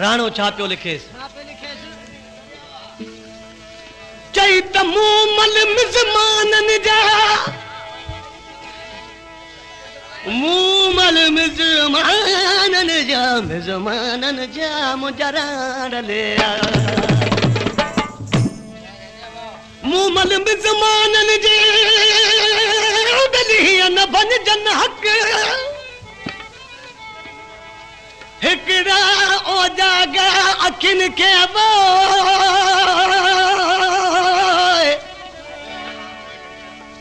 राणो छा पियो लिखेसि चई त मूमल मिज़माननि जा। मूमल मिज़माननि जा मिज़माननि जा मुंहिंजा राण ले मूमल मिज़माननि जे न बनिजन हक़।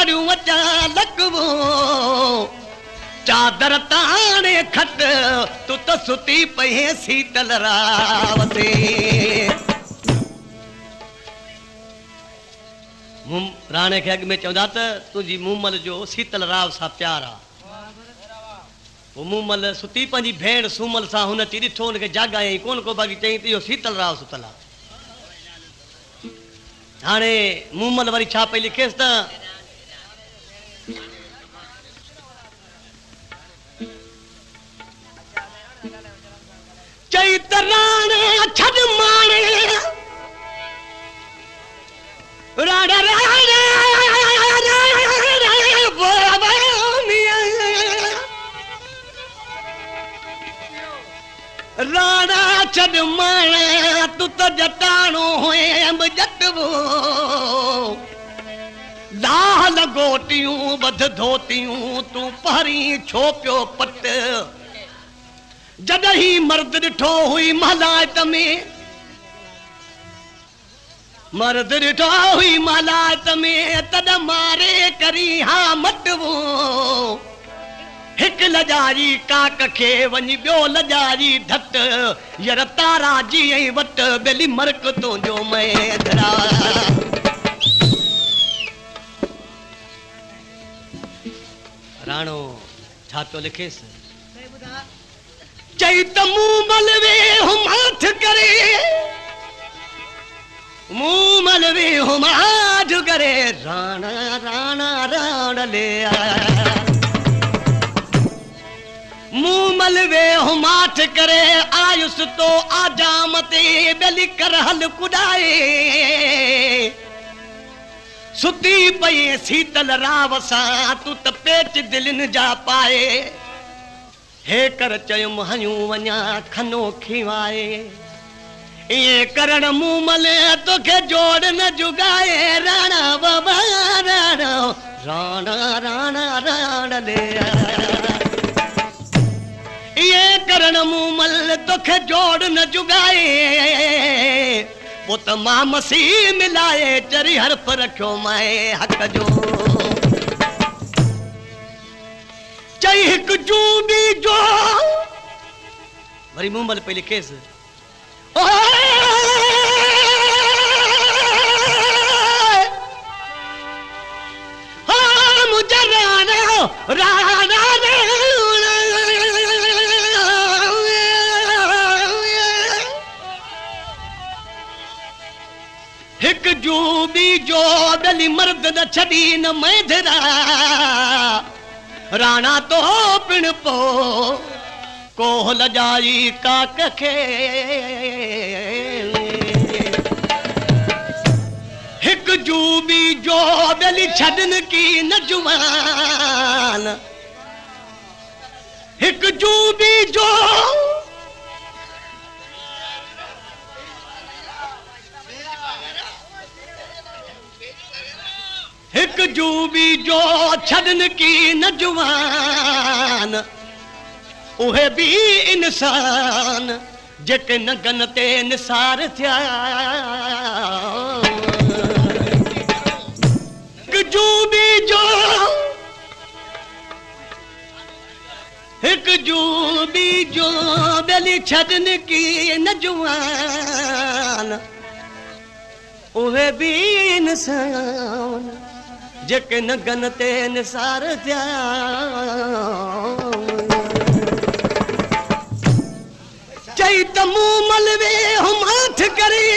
लताड़ियूं अचां लकबो चादर ताणे खट, तूं त सुती पई सीतल रावते। राणे खे अॻ में चवंदा त, तुंहिंजी मूमल जो शीतल राव सां प्यार आहे पोइ मूमल सुती पंहिंजी भेण सूमल सां हुन अची ॾिठो हुनखे जाॻायईं कोन को बाक़ी चई त इहो शीतल राव सुतल आहे हाणे मूमल वरी छा पई लिखेसि त चई त राणे छॾ माणे राणा राणा छॾ माणे तूं त जटाणो हुएँ जटवो लाल गोटियूं, बध धोतियूं, तूं पहिरीं छो पियो पट। जॾहिं मर्द ॾिठो हुई महलायत में। मर्द ॾिठो हुई महलायत में, तॾ मारे करी हा मटवो। हिकु लजारी काक खे वञी ॿियो लजारी धट यर तारा जीअं वट बेली मर्क तुंहिंजो मैदरा राणो, छा पियो लिखेसि? त मलवे हुम करे। मूं मलवे हुम करे। राणा राणा, राण ले आया मूं मलवे हुमाठ करे। आयुस तो आजाम ते बेली कर हल कुॾाए सुती पई शीतल राव सां तूं त पेच दिलनि जा पाए। हे कर चयुमि हयूं वञा खनो खीवाए। ईअं करण मूं मल तोखे जोड़ न जुगाए। राणा बाबा, राणा राणा राणा, राण ले। इहे करण मूं मल तोखे जोड़ न जुगाए। पोइ त माँ मसीह मिलाए चरी हर्फ रखियो माए हक़ जो। चई हिकु जूं जो वरी मूं मल पई लिखेसि हिकु जू बी जो डली मर्द न छॾी न मैदरा राणा तो हो पिण पो, कोहल जाई काक खे हिक जूबी जो बेली छदन की न जुमान। हिक जूबी जो हिकु जूबी जो छॾनि की न जुवान, उहे बि इंसान, जेके नगन ते निसार थिया। हिकु जो हिकु जूबी जो बेली छॾनि की न जुवान, उहे बि इंसान। जेके नगन ते निसार थिया। चई त मूं मलवे हम हथ करे।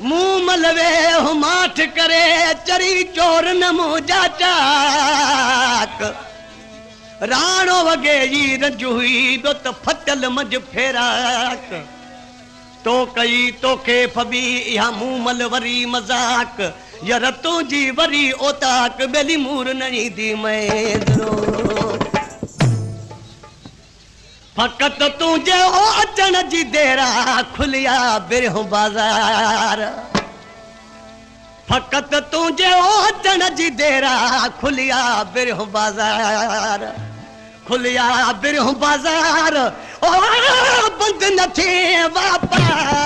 मुंह मलवे हम आठ करे चरी चोर न मोजा चाक। राणो वगे जी रंजू हुई त फटल मज फेराक तो कई तोखे फबी इहा मूं मल वरी मज़ाक। यार तुंहिंजी वरी ओताक बेली मूर न ईंदी मैदरो। फकत तुंहिंजे हो अचण जी देरा खुलिया बिरहो बाज़ार। फकत तुंहिंजे हो अचण जी देरा खुलिया बिरहो बाज़ार। खुलिया बिरहो बाज़ार बुध नथी बाबा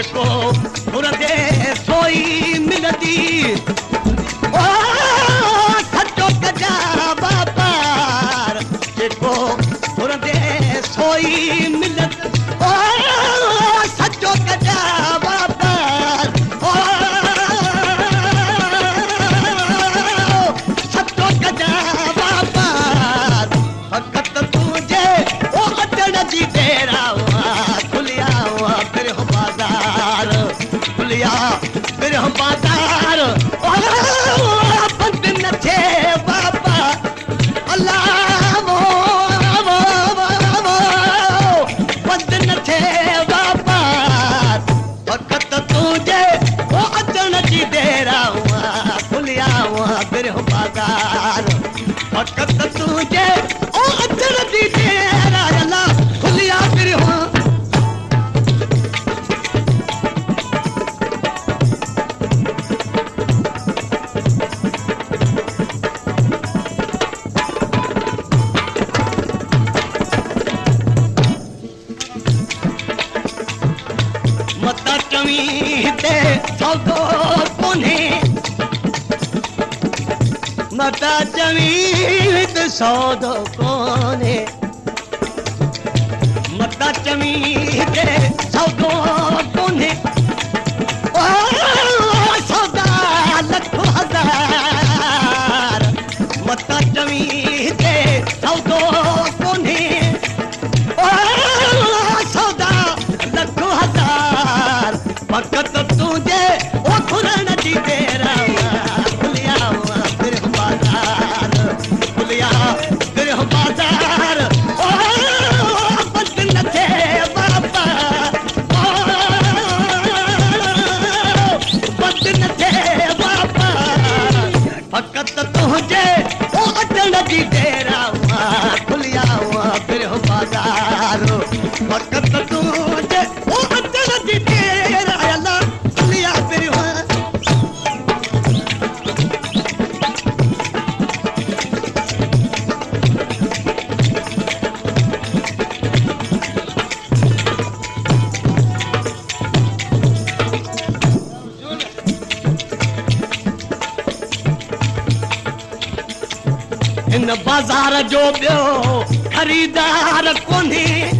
जेको घुरंदे सोई मिलंदी हिते सौदो कोन्हे बाज़ार जो ॿियो ख़रीदार कोन्हे।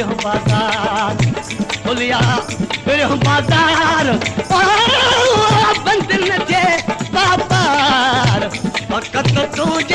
बिरह बाज़ार बोलिया फिर हम बाज़ार। बंद न वापार वक़्त तुंहिंजे ओ